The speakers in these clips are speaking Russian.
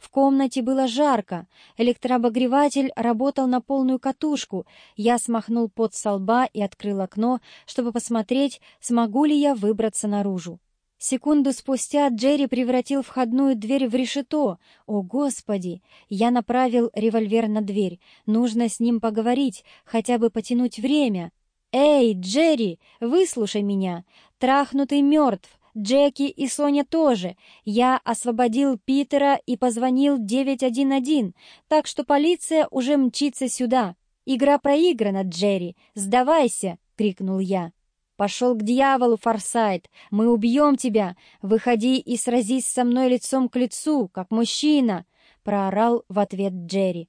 В комнате было жарко, электрообогреватель работал на полную катушку. Я смахнул пот со лба и открыл окно, чтобы посмотреть, смогу ли я выбраться наружу. Секунду спустя Джерри превратил входную дверь в решето. О, Господи! Я направил револьвер на дверь. Нужно с ним поговорить, хотя бы потянуть время. «Эй, Джерри, выслушай меня! Трахнутый мертв! Джеки и Соня тоже. Я освободил Питера и позвонил 911, так что полиция уже мчится сюда. Игра проиграна, Джерри. Сдавайся!» — крикнул я. «Пошел к дьяволу, Форсайт! Мы убьем тебя! Выходи и сразись со мной лицом к лицу, как мужчина!» — проорал в ответ Джерри.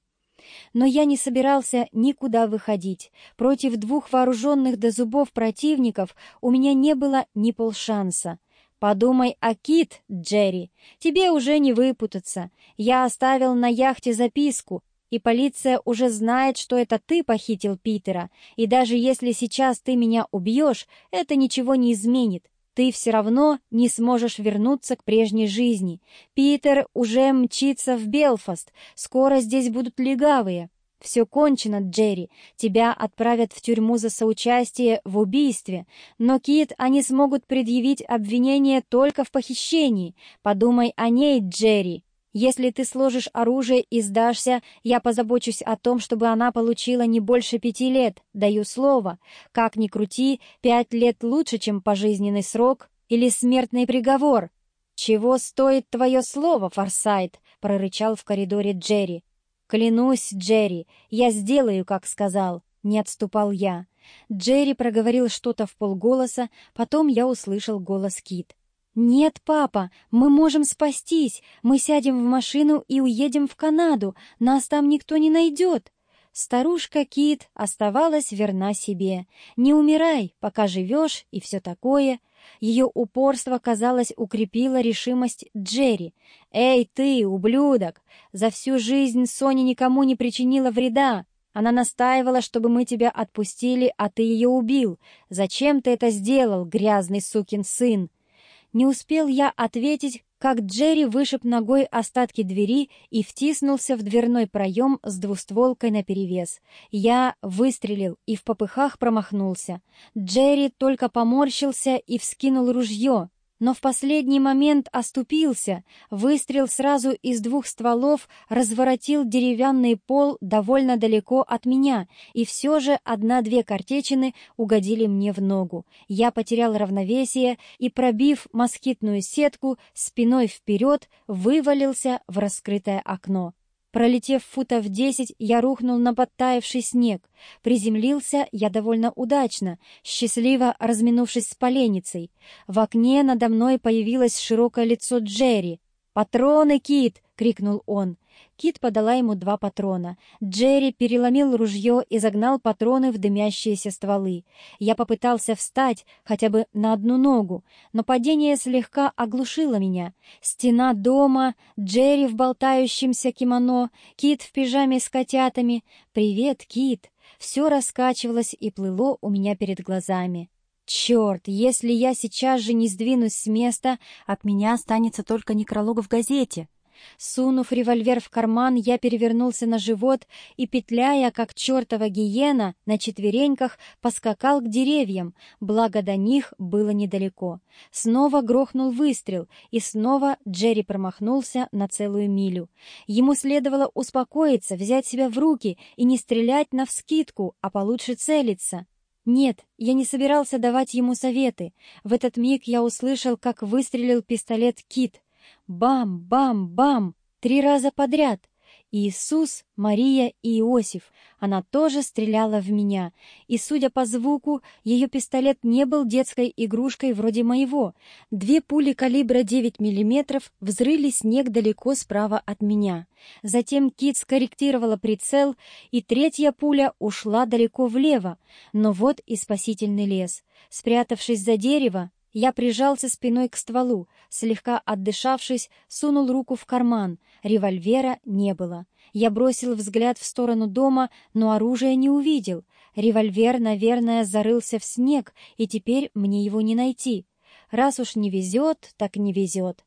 Но я не собирался никуда выходить. Против двух вооруженных до зубов противников у меня не было ни полшанса. «Подумай о Кит, Джерри. Тебе уже не выпутаться. Я оставил на яхте записку, и полиция уже знает, что это ты похитил Питера, и даже если сейчас ты меня убьешь, это ничего не изменит. Ты все равно не сможешь вернуться к прежней жизни. Питер уже мчится в Белфаст, скоро здесь будут легавые. Все кончено, Джерри. Тебя отправят в тюрьму за соучастие в убийстве. Но, Кит, они смогут предъявить обвинение только в похищении. Подумай о ней, Джерри. Если ты сложишь оружие и сдашься, я позабочусь о том, чтобы она получила не больше пяти лет, даю слово. Как ни крути, пять лет лучше, чем пожизненный срок или смертный приговор. «Чего стоит твое слово, Форсайт?» — прорычал в коридоре Джерри. «Клянусь, Джерри, я сделаю, как сказал», — не отступал я. Джерри проговорил что-то в полголоса, потом я услышал голос Кит. «Нет, папа, мы можем спастись. Мы сядем в машину и уедем в Канаду. Нас там никто не найдет». Старушка Кит оставалась верна себе. «Не умирай, пока живешь» и все такое. Ее упорство, казалось, укрепило решимость Джерри. «Эй, ты, ублюдок! За всю жизнь Соня никому не причинила вреда. Она настаивала, чтобы мы тебя отпустили, а ты ее убил. Зачем ты это сделал, грязный сукин сын?» Не успел я ответить, как Джерри вышиб ногой остатки двери и втиснулся в дверной проем с двустволкой наперевес. Я выстрелил и в попыхах промахнулся. Джерри только поморщился и вскинул ружье, но в последний момент оступился. Выстрел сразу из двух стволов разворотил деревянный пол довольно далеко от меня, и все же одна-две картечины угодили мне в ногу. Я потерял равновесие и, пробив москитную сетку, спиной вперед вывалился в раскрытое окно. Пролетев футов десять, я рухнул на подтаявший снег. Приземлился я довольно удачно, счастливо разминувшись с поленницей. В окне надо мной появилось широкое лицо Джерри. «Патроны, Кит!» — крикнул он. Кит подала ему два патрона. Джерри переломил ружье и загнал патроны в дымящиеся стволы. Я попытался встать хотя бы на одну ногу, но падение слегка оглушило меня. Стена дома, Джерри в болтающемся кимоно, Кит в пижаме с котятами. «Привет, Кит!» Все раскачивалось и плыло у меня перед глазами. Черт, если я сейчас же не сдвинусь с места, от меня останется только некролог в газете. Сунув револьвер в карман, я перевернулся на живот и, петляя, как чертова гиена, на четвереньках поскакал к деревьям, благо до них было недалеко. Снова грохнул выстрел, и снова Джерри промахнулся на целую милю. Ему следовало успокоиться, взять себя в руки и не стрелять навскидку, а получше целиться. Нет, я не собирался давать ему советы. В этот миг я услышал, как выстрелил пистолет Кит. Бам-бам-бам! Три раза подряд. Иисус, Мария и Иосиф. Она тоже стреляла в меня. И, судя по звуку, ее пистолет не был детской игрушкой вроде моего. Две пули калибра 9 мм взрыли снег далеко справа от меня. Затем Кит скорректировала прицел, и третья пуля ушла далеко влево. Но вот и спасительный лес. Спрятавшись за дерево, я прижался спиной к стволу, слегка отдышавшись, сунул руку в карман. Револьвера не было. Я бросил взгляд в сторону дома, но оружия не увидел. Револьвер, наверное, зарылся в снег, и теперь мне его не найти. Раз уж не везет, так не везет.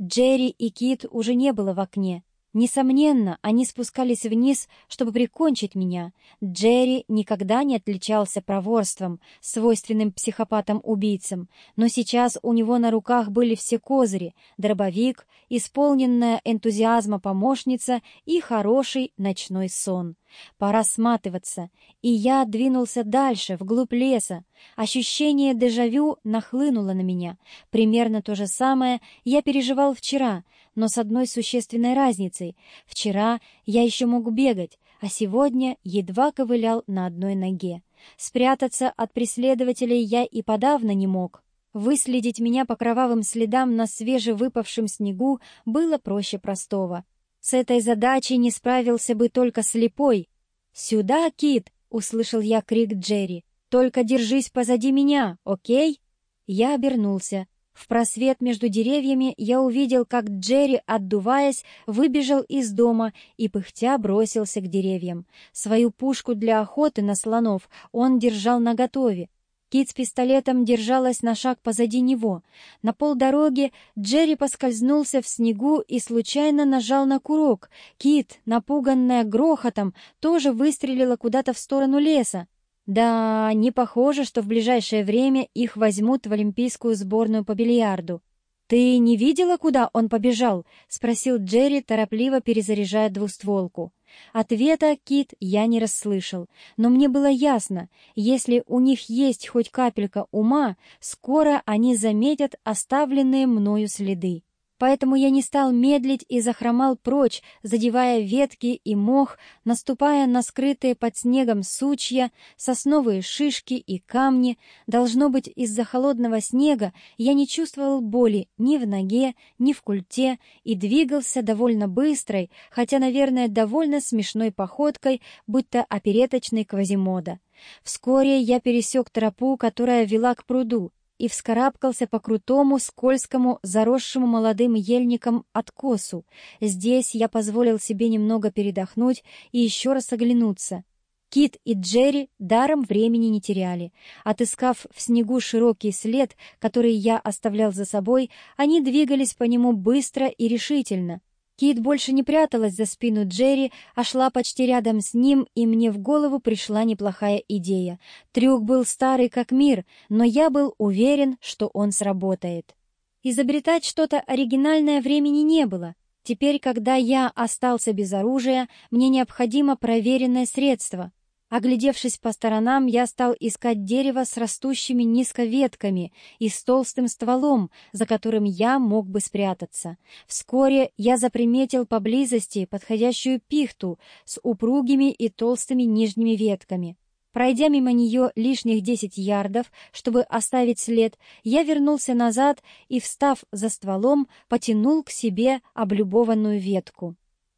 Джерри и Кит уже не было в окне. Несомненно, они спускались вниз, чтобы прикончить меня. Джерри никогда не отличался проворством, свойственным психопатам-убийцам, но сейчас у него на руках были все козыри — дробовик, исполненная энтузиазма помощница и хороший ночной сон. Пора сматываться, и я двинулся дальше, вглубь леса. Ощущение дежавю нахлынуло на меня. Примерно то же самое я переживал вчера, но с одной существенной разницей. Вчера я еще мог бегать, а сегодня едва ковылял на одной ноге. Спрятаться от преследователей я и подавно не мог. Выследить меня по кровавым следам на свежевыпавшем снегу было проще простого. С этой задачей не справился бы только слепой. «Сюда, Кит!» — услышал я крик Джерри. «Только держись позади меня, окей?» Я обернулся. В просвет между деревьями я увидел, как Джерри, отдуваясь, выбежал из дома и пыхтя бросился к деревьям. Свою пушку для охоты на слонов он держал наготове. Кит с пистолетом держалась на шаг позади него. На полдороги Джерри поскользнулся в снегу и случайно нажал на курок. Кит, напуганная грохотом, тоже выстрелила куда-то в сторону леса. Да, не похоже, что в ближайшее время их возьмут в олимпийскую сборную по бильярду. «Ты не видела, куда он побежал?» — спросил Джерри, торопливо перезаряжая двустволку. Ответа, Кит, я не расслышал, но мне было ясно, если у них есть хоть капелька ума, скоро они заметят оставленные мною следы. Поэтому я не стал медлить и захромал прочь, задевая ветки и мох, наступая на скрытые под снегом сучья, сосновые шишки и камни. Должно быть, из-за холодного снега я не чувствовал боли ни в ноге, ни в культе и двигался довольно быстрой, хотя, наверное, довольно смешной походкой, будто опереточный Квазимода. Вскоре я пересек тропу, которая вела к пруду, и вскарабкался по крутому, скользкому, заросшему молодым ельником откосу. Здесь я позволил себе немного передохнуть и еще раз оглянуться. Кит и Джерри даром времени не теряли. Отыскав в снегу широкий след, который я оставлял за собой, они двигались по нему быстро и решительно. Кит больше не пряталась за спину Джерри, а шла почти рядом с ним, и мне в голову пришла неплохая идея. Трюк был старый как мир, но я был уверен, что он сработает. Изобретать что-то оригинальное времени не было. Теперь, когда я остался без оружия, мне необходимо проверенное средство. Оглядевшись по сторонам, я стал искать дерево с растущими низко ветками и с толстым стволом, за которым я мог бы спрятаться. Вскоре я заприметил поблизости подходящую пихту с упругими и толстыми нижними ветками. Пройдя мимо нее лишних десять ярдов, чтобы оставить след, я вернулся назад и, встав за стволом, потянул к себе облюбованную ветку.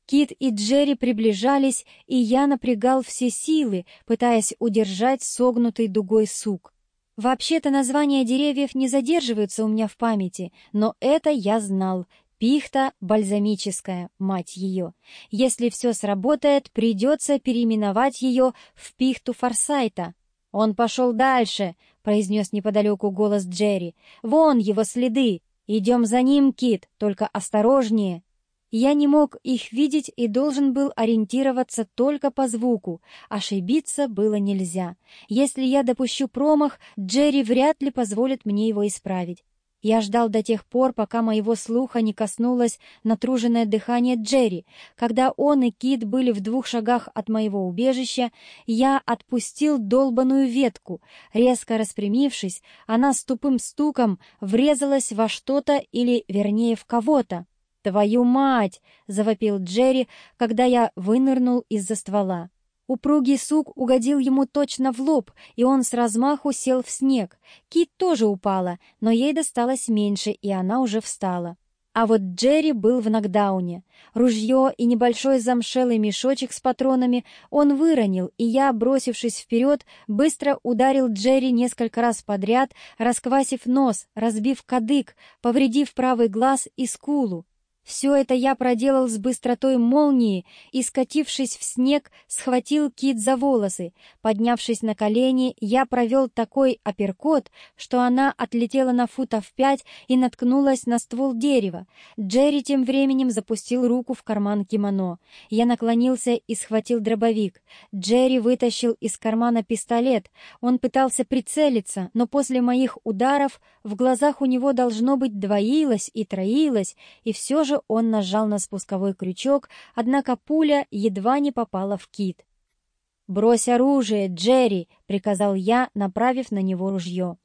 Кит и Джерри приближались, и я напрягал все силы, пытаясь удержать согнутый дугой сук. Вообще-то названия деревьев не задерживаются у меня в памяти, но это я знал. Пихта бальзамическая, мать ее. Если все сработает, придется переименовать ее в пихту Форсайта. «Он пошел дальше», — произнес неподалеку голос Джерри. «Вон его следы. Идем за ним, Кит, только осторожнее». Я не мог их видеть и должен был ориентироваться только по звуку. Ошибиться было нельзя. Если я допущу промах, Джерри вряд ли позволит мне его исправить. Я ждал до тех пор, пока моего слуха не коснулось натруженное дыхание Джерри. Когда он и Кит были в двух шагах от моего убежища, я отпустил долбаную ветку. Резко распрямившись, она с тупым стуком врезалась во что-то или, вернее, в кого-то. «Твою мать!» — завопил Джерри, когда я вынырнул из-за ствола. Упругий сук угодил ему точно в лоб, и он с размаху сел в снег. Кит тоже упала, но ей досталось меньше, и она уже встала. А вот Джерри был в нокдауне. Ружье и небольшой замшелый мешочек с патронами он выронил, и я, бросившись вперед, быстро ударил Джерри несколько раз подряд, расквасив нос, разбив кадык, повредив правый глаз и скулу. Все это я проделал с быстротой молнии и, скатившись в снег, схватил кит за волосы. Поднявшись на колени, я провел такой апперкот, что она отлетела на футов пять и наткнулась на ствол дерева. Джерри тем временем запустил руку в карман кимоно. Я наклонился и схватил дробовик. Джерри вытащил из кармана пистолет. Он пытался прицелиться, но после моих ударов в глазах у него должно быть двоилось и троилось, и все же он нажал на спусковой крючок, однако пуля едва не попала в кит. «Брось оружие, Джерри!» — приказал я, направив на него ружье.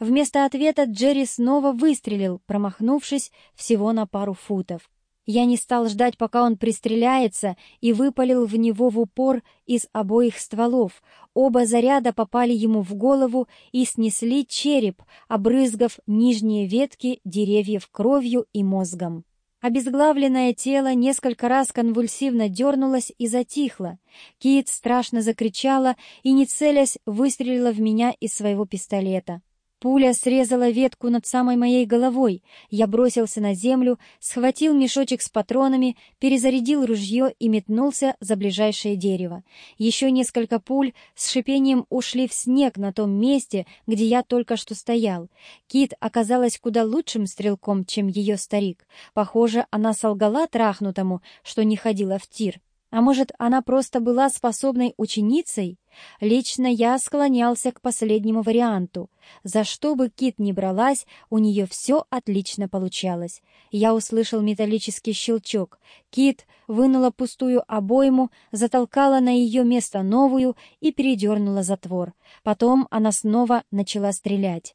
Вместо ответа Джерри снова выстрелил, промахнувшись всего на пару футов. Я не стал ждать, пока он пристреляется, и выпалил в него в упор из обоих стволов. Оба заряда попали ему в голову и снесли череп, обрызгав нижние ветки деревьев кровью и мозгом. Обезглавленное тело несколько раз конвульсивно дернулось и затихло. Кит страшно закричала и, не целясь, выстрелила в меня из своего пистолета. Пуля срезала ветку над самой моей головой. Я бросился на землю, схватил мешочек с патронами, перезарядил ружье и метнулся за ближайшее дерево. Еще несколько пуль с шипением ушли в снег на том месте, где я только что стоял. Кит оказалась куда лучшим стрелком, чем ее старик. Похоже, она солгала трахнутому, что не ходила в тир. А может, она просто была способной ученицей? Лично я склонялся к последнему варианту. За что бы Кит ни бралась, у нее все отлично получалось. Я услышал металлический щелчок. Кит вынула пустую обойму, затолкала на ее место новую и передернула затвор. Потом она снова начала стрелять.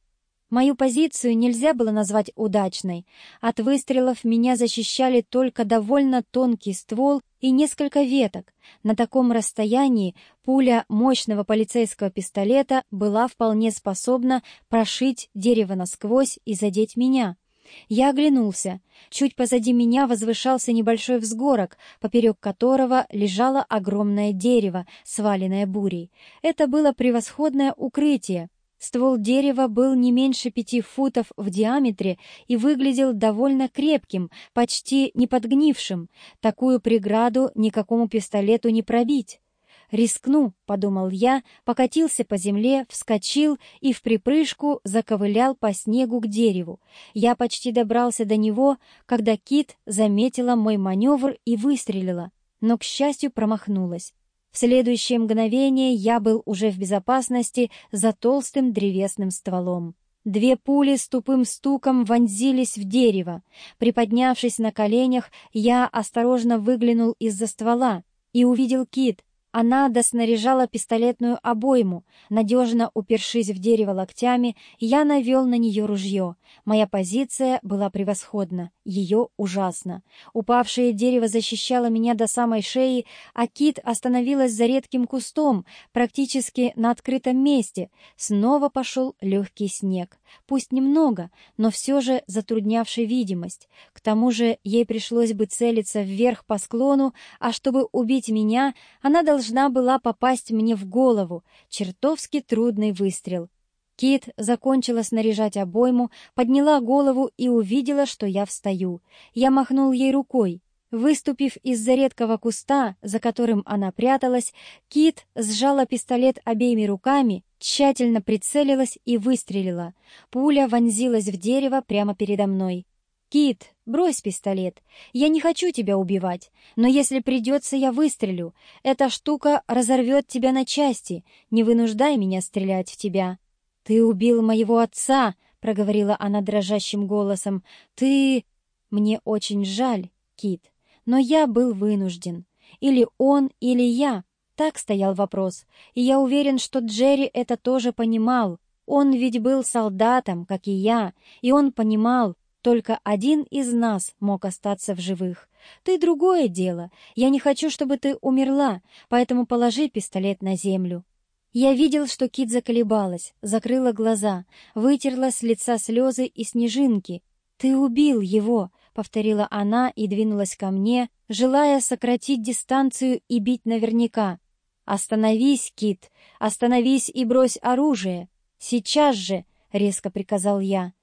Мою позицию нельзя было назвать удачной. От выстрелов меня защищали только довольно тонкий ствол и несколько веток. На таком расстоянии пуля мощного полицейского пистолета была вполне способна прошить дерево насквозь и задеть меня. Я оглянулся. Чуть позади меня возвышался небольшой взгорок, поперек которого лежало огромное дерево, сваленное бурей. Это было превосходное укрытие. Ствол дерева был не меньше пяти футов в диаметре и выглядел довольно крепким, почти не подгнившим. Такую преграду никакому пистолету не пробить. «Рискну», — подумал я, покатился по земле, вскочил и в припрыжку заковылял по снегу к дереву. Я почти добрался до него, когда кит заметила мой маневр и выстрелила, но, к счастью, промахнулась. В следующее мгновение я был уже в безопасности за толстым древесным стволом. Две пули с тупым стуком вонзились в дерево. Приподнявшись на коленях, я осторожно выглянул из-за ствола и увидел кит, она доснаряжала пистолетную обойму. Надежно упершись в дерево локтями, я навел на нее ружье. Моя позиция была превосходна, ее ужасно. Упавшее дерево защищало меня до самой шеи, а кит остановилась за редким кустом, практически на открытом месте. Снова пошел легкий снег. Пусть немного, но все же затруднявший видимость. К тому же ей пришлось бы целиться вверх по склону, а чтобы убить меня, она должна должна была попасть мне в голову. Чертовски трудный выстрел. Кит закончила снаряжать обойму, подняла голову и увидела, что я встаю. Я махнул ей рукой. Выступив из-за редкого куста, за которым она пряталась, Кит сжала пистолет обеими руками, тщательно прицелилась и выстрелила. Пуля вонзилась в дерево прямо передо мной. «Кит, брось пистолет. Я не хочу тебя убивать, но если придется, я выстрелю. Эта штука разорвет тебя на части. Не вынуждай меня стрелять в тебя». «Ты убил моего отца», — проговорила она дрожащим голосом. «Ты...» «Мне очень жаль, Кит, но я был вынужден. Или он, или я». Так стоял вопрос, и я уверен, что Джерри это тоже понимал. Он ведь был солдатом, как и я, и он понимал, только один из нас мог остаться в живых. Ты другое дело. Я не хочу, чтобы ты умерла, поэтому положи пистолет на землю. Я видел, что Кит заколебалась, закрыла глаза, вытерла с лица слезы и снежинки. «Ты убил его!» — повторила она и двинулась ко мне, желая сократить дистанцию и бить наверняка. «Остановись, Кит! Остановись и брось оружие! Сейчас же!» — резко приказал я.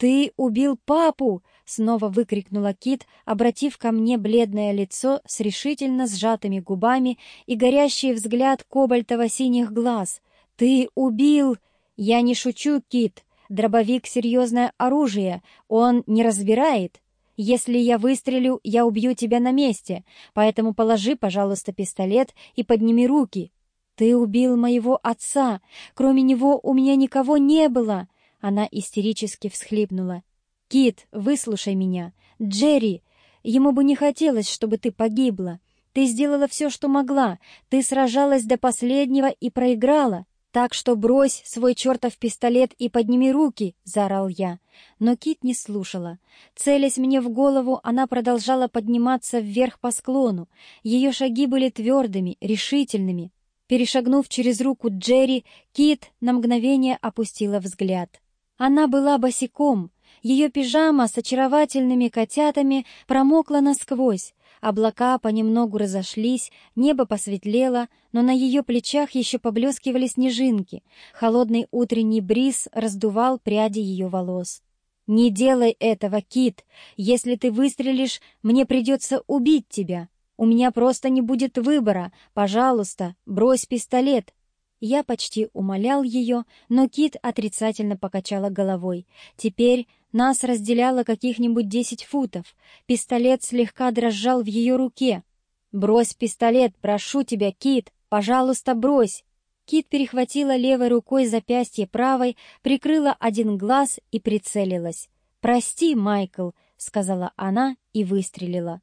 «Ты убил папу!» — снова выкрикнула Кит, обратив ко мне бледное лицо с решительно сжатыми губами и горящий взгляд кобальтово-синих глаз. «Ты убил!» «Я не шучу, Кит. Дробовик — серьезное оружие. Он не разбирает. Если я выстрелю, я убью тебя на месте. Поэтому положи, пожалуйста, пистолет и подними руки». «Ты убил моего отца! Кроме него у меня никого не было!» Она истерически всхлипнула. «Кит, выслушай меня. Джерри, ему бы не хотелось, чтобы ты погибла. Ты сделала все, что могла. Ты сражалась до последнего и проиграла. Так что брось свой чертов пистолет и подними руки!» — заорал я. Но Кит не слушала. Целясь мне в голову, она продолжала подниматься вверх по склону. Ее шаги были твердыми, решительными. Перешагнув через руку Джерри, Кит на мгновение опустила взгляд. Она была босиком. Ее пижама с очаровательными котятами промокла насквозь. Облака понемногу разошлись, небо посветлело, но на ее плечах еще поблескивали снежинки. Холодный утренний бриз раздувал пряди ее волос. «Не делай этого, Кит! Если ты выстрелишь, мне придется убить тебя! У меня просто не будет выбора! Пожалуйста, брось пистолет!» Я почти умолял ее, но Кит отрицательно покачала головой. Теперь нас разделяло каких-нибудь десять футов. Пистолет слегка дрожал в ее руке. «Брось пистолет, прошу тебя, Кит! Пожалуйста, брось!» Кит перехватила левой рукой запястье правой, прикрыла один глаз и прицелилась. «Прости, Майкл», — сказала она и выстрелила.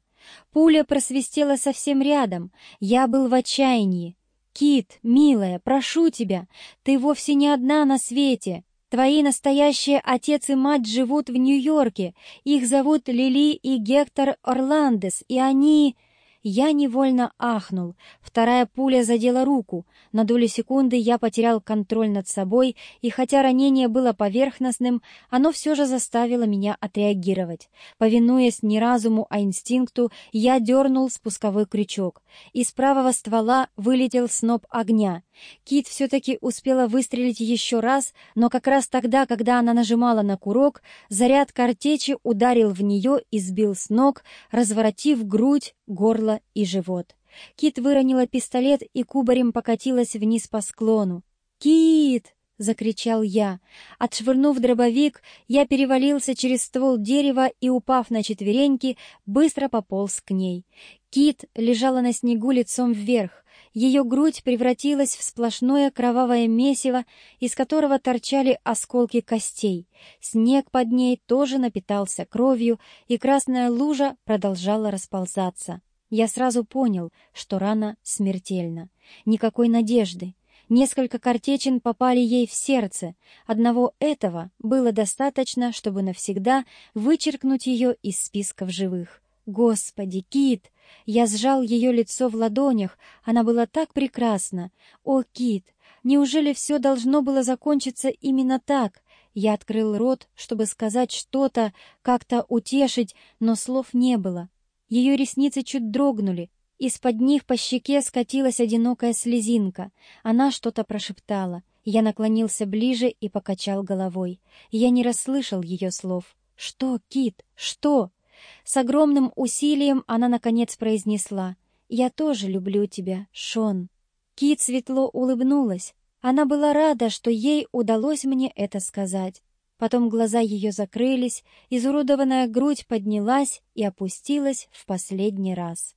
Пуля просвистела совсем рядом. Я был в отчаянии. «Кит, милая, прошу тебя, ты вовсе не одна на свете. Твои настоящие отец и мать живут в Нью-Йорке. Их зовут Лили и Гектор Орландес, и они...» Я невольно ахнул. Вторая пуля задела руку. На долю секунды я потерял контроль над собой, и хотя ранение было поверхностным, оно все же заставило меня отреагировать. Повинуясь не разуму, а инстинкту, я дернул спусковой крючок. Из правого ствола вылетел сноп огня. Кит все-таки успела выстрелить еще раз, но как раз тогда, когда она нажимала на курок, заряд картечи ударил в нее и сбил с ног, разворотив грудь, горло и живот. Кит выронила пистолет и кубарем покатилась вниз по склону. «Кит!» — закричал я. Отшвырнув дробовик, я перевалился через ствол дерева и, упав на четвереньки, быстро пополз к ней. Кит лежала на снегу лицом вверх. Ее грудь превратилась в сплошное кровавое месиво, из которого торчали осколки костей. Снег под ней тоже напитался кровью, и красная лужа продолжала расползаться. Я сразу понял, что рана смертельна. Никакой надежды. Несколько картечин попали ей в сердце. Одного этого было достаточно, чтобы навсегда вычеркнуть ее из списков живых. Господи, Кит! Я сжал ее лицо в ладонях, она была так прекрасна. О, Кит! Неужели все должно было закончиться именно так? Я открыл рот, чтобы сказать что-то, как-то утешить, но слов не было. Ее ресницы чуть дрогнули, из-под них по щеке скатилась одинокая слезинка. Она что-то прошептала. Я наклонился ближе и покачал головой. Я не расслышал ее слов. «Что, Кит? Что?» С огромным усилием она, наконец, произнесла. «Я тоже люблю тебя, Шон». Кит светло улыбнулась. Она была рада, что ей удалось мне это сказать. Потом глаза ее закрылись, изуродованная грудь поднялась и опустилась в последний раз.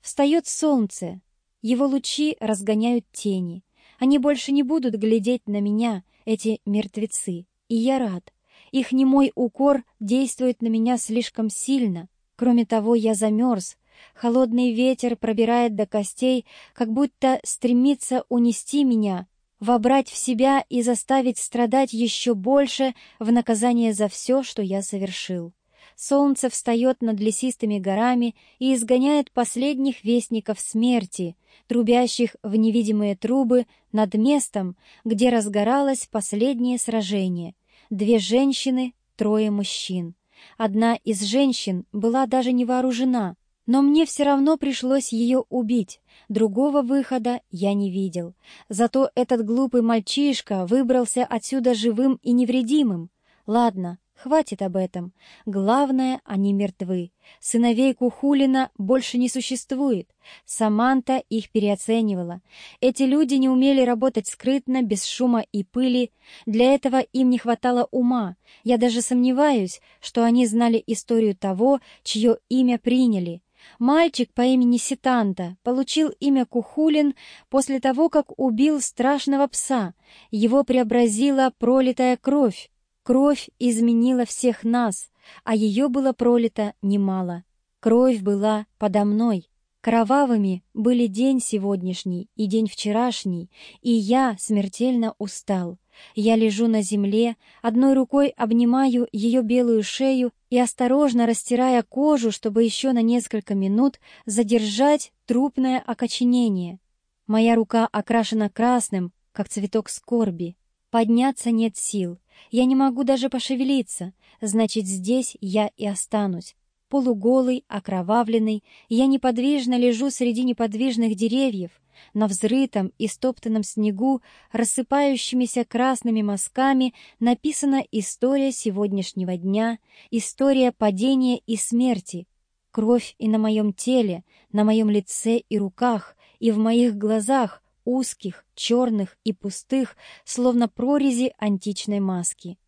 Встает солнце, его лучи разгоняют тени. Они больше не будут глядеть на меня, эти мертвецы, и я рад. Их немой укор действует на меня слишком сильно. Кроме того, я замерз. Холодный ветер пробирает до костей, как будто стремится унести меня, вобрать в себя и заставить страдать еще больше в наказание за все, что я совершил солнце встает над лесистыми горами и изгоняет последних вестников смерти, трубящих в невидимые трубы над местом, где разгоралось последнее сражение. Две женщины, трое мужчин. Одна из женщин была даже не вооружена, но мне все равно пришлось ее убить. Другого выхода я не видел. Зато этот глупый мальчишка выбрался отсюда живым и невредимым. Ладно, Хватит об этом. Главное, они мертвы. Сыновей Кухулина больше не существует. Саманта их переоценивала. Эти люди не умели работать скрытно, без шума и пыли. Для этого им не хватало ума. Я даже сомневаюсь, что они знали историю того, чье имя приняли. Мальчик по имени Ситанта получил имя Кухулин после того, как убил страшного пса. Его преобразила пролитая кровь. Кровь изменила всех нас, а ее было пролито немало. Кровь была подо мной. Кровавыми были день сегодняшний и день вчерашний, и я смертельно устал. Я лежу на земле, одной рукой обнимаю ее белую шею и, осторожно растирая кожу, чтобы еще на несколько минут задержать трупное окоченение. Моя рука окрашена красным, как цветок скорби. Подняться нет сил. Я не могу даже пошевелиться. Значит, здесь я и останусь. Полуголый, окровавленный, я неподвижно лежу среди неподвижных деревьев, на взрытом и стоптанном снегу, рассыпающимися красными мазками, написана история сегодняшнего дня, история падения и смерти. Кровь и на моем теле, на моем лице и руках, и в моих глазах, узких, черных и пустых, словно прорези античной маски.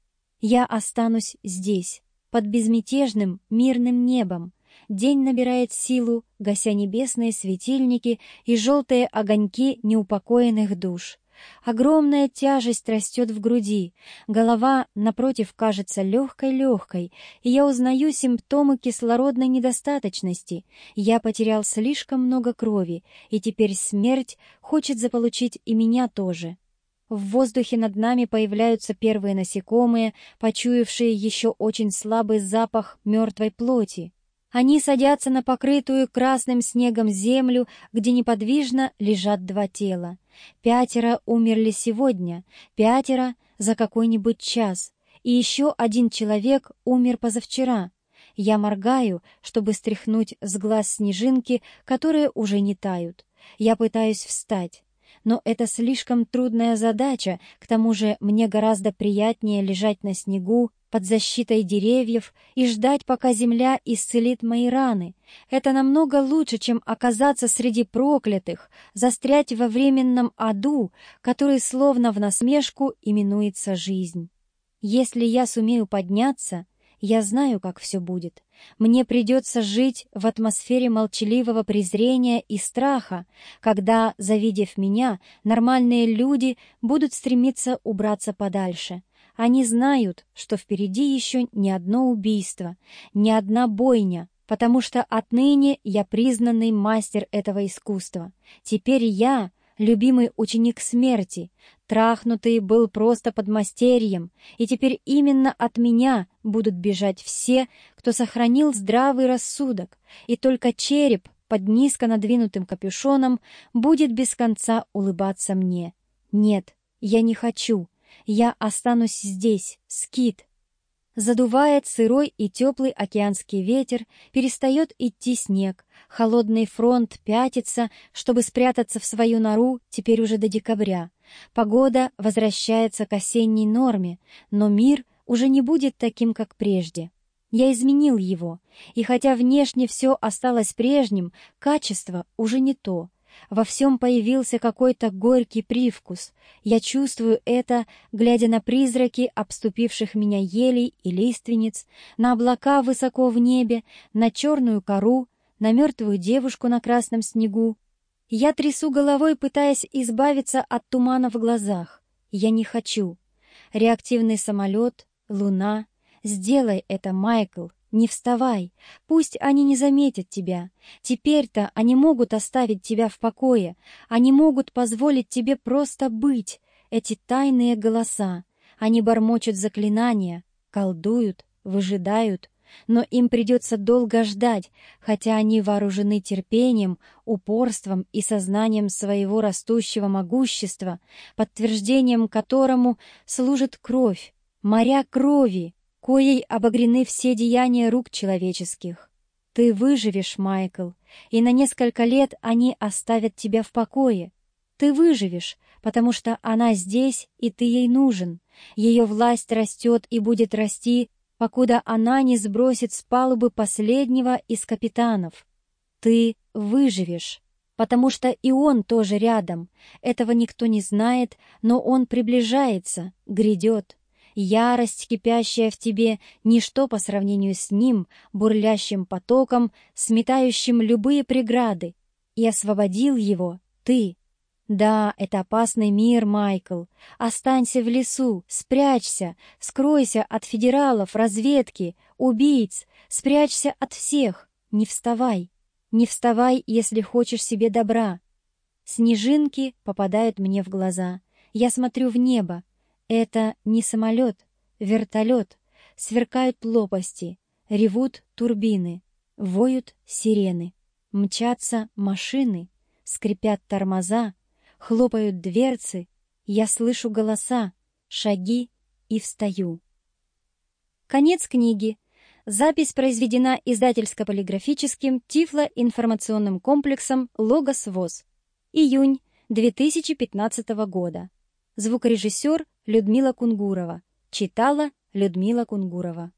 Я останусь здесь, под безмятежным, мирным небом. День набирает силу, гася небесные светильники и желтые огоньки неупокоенных душ. Огромная тяжесть растет в груди, голова, напротив, кажется легкой-легкой, и я узнаю симптомы кислородной недостаточности. Я потерял слишком много крови, и теперь смерть хочет заполучить и меня тоже. В воздухе над нами появляются первые насекомые, почуявшие еще очень слабый запах мертвой плоти. Они садятся на покрытую красным снегом землю, где неподвижно лежат два тела. Пятеро умерли сегодня, пятеро за какой-нибудь час, и еще один человек умер позавчера. Я моргаю, чтобы стряхнуть с глаз снежинки, которые уже не тают. Я пытаюсь встать. Но это слишком трудная задача, к тому же мне гораздо приятнее лежать на снегу, под защитой деревьев и ждать, пока земля исцелит мои раны. Это намного лучше, чем оказаться среди проклятых, застрять во временном аду, который словно в насмешку именуется жизнь. Если я сумею подняться, я знаю, как все будет. Мне придется жить в атмосфере молчаливого презрения и страха, когда, завидев меня, нормальные люди будут стремиться убраться подальше. Они знают, что впереди еще не одно убийство, ни одна бойня, потому что отныне я признанный мастер этого искусства. Теперь я — любимый ученик смерти, трахнутый был просто подмастерьем, и теперь именно от меня будут бежать все, кто сохранил здравый рассудок, и только череп под низко надвинутым капюшоном будет без конца улыбаться мне. Нет, я не хочу, я останусь здесь, скит. Задувает сырой и теплый океанский ветер, перестает идти снег, холодный фронт пятится, чтобы спрятаться в свою нору теперь уже до декабря. Погода возвращается к осенней норме, но мир уже не будет таким, как прежде. Я изменил его, и хотя внешне все осталось прежним, качество уже не то — во всем появился какой-то горький привкус. Я чувствую это, глядя на призраки обступивших меня елей и лиственниц, на облака высоко в небе, на черную кору, на мертвую девушку на красном снегу. Я трясу головой, пытаясь избавиться от тумана в глазах. Я не хочу. Реактивный самолет, луна. Сделай это, Майкл. Не вставай, пусть они не заметят тебя. Теперь-то они могут оставить тебя в покое, они могут позволить тебе просто быть, эти тайные голоса. Они бормочут заклинания, колдуют, выжидают, но им придется долго ждать, хотя они вооружены терпением, упорством и сознанием своего растущего могущества, подтверждением которому служит кровь, моря крови, коей обогрены все деяния рук человеческих. Ты выживешь, Майкл, и на несколько лет они оставят тебя в покое. Ты выживешь, потому что она здесь, и ты ей нужен. Ее власть растет и будет расти, покуда она не сбросит с палубы последнего из капитанов. Ты выживешь, потому что и он тоже рядом. Этого никто не знает, но он приближается, грядет. Ярость, кипящая в тебе, ничто по сравнению с ним, бурлящим потоком, сметающим любые преграды. И освободил его ты. Да, это опасный мир, Майкл. Останься в лесу, спрячься, скройся от федералов, разведки, убийц, спрячься от всех. Не вставай. Не вставай, если хочешь себе добра. Снежинки попадают мне в глаза. Я смотрю в небо. Это не самолет, вертолет. Сверкают лопасти, ревут турбины, воют сирены, мчатся машины, скрипят тормоза, хлопают дверцы, я слышу голоса, шаги и встаю. Конец книги. Запись произведена издательско-полиграфическим Тифло-информационным комплексом «Логос ВОЗ». Июнь 2015 года. Звукорежиссер Людмила Кунгурова. Читала Людмила Кунгурова.